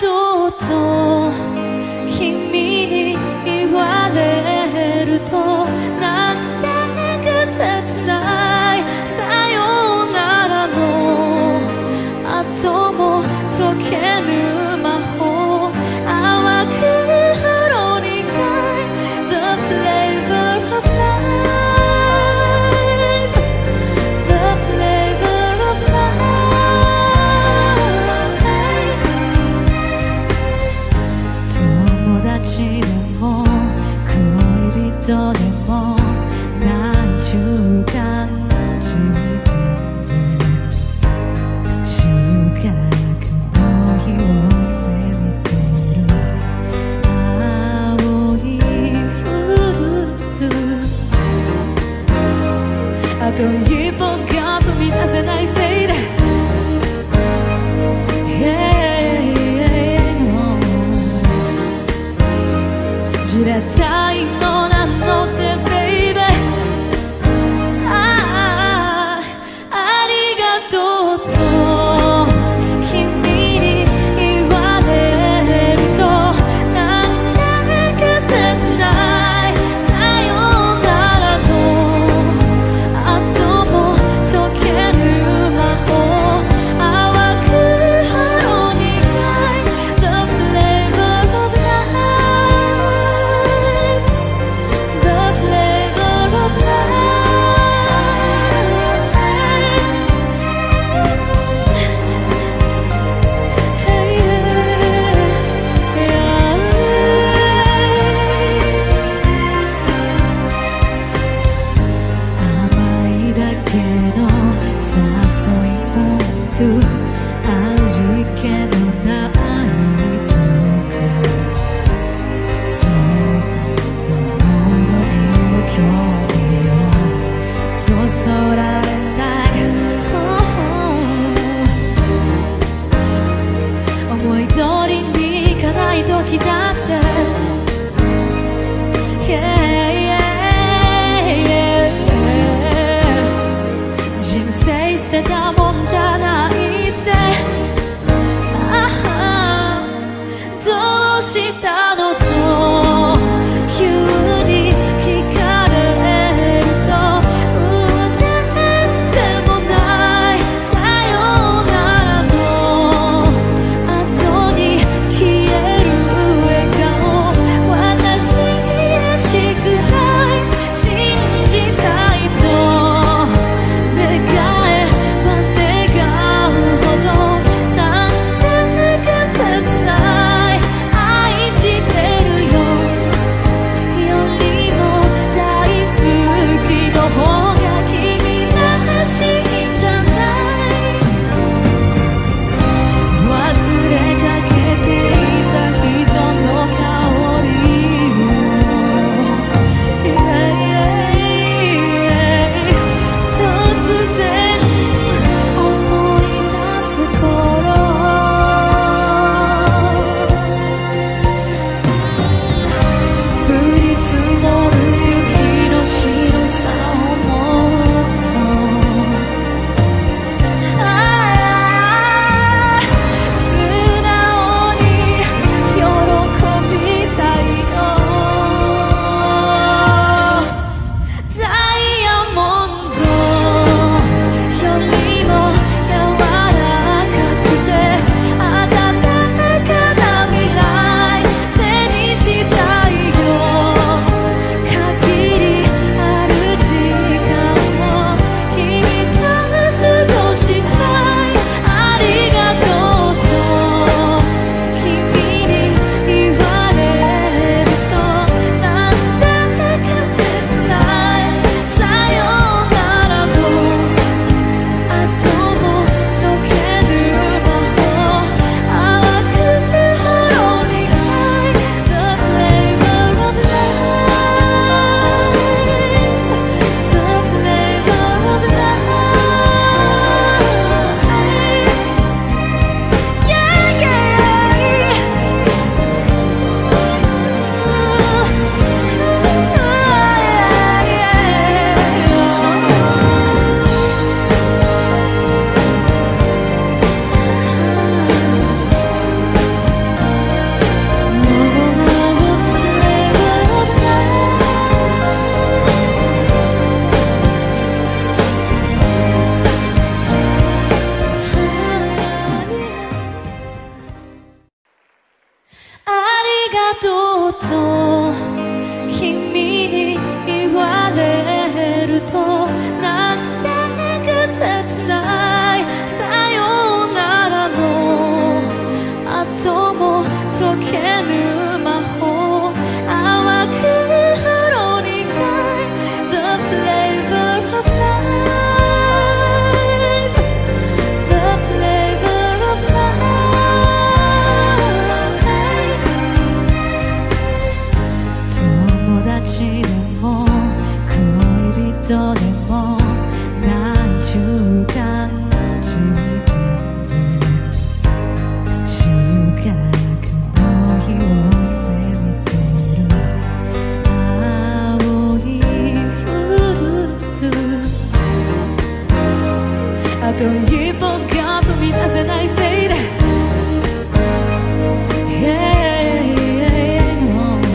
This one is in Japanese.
どと君に言われると all く弾けた愛とか。その想いを今日よそそら no time. talk and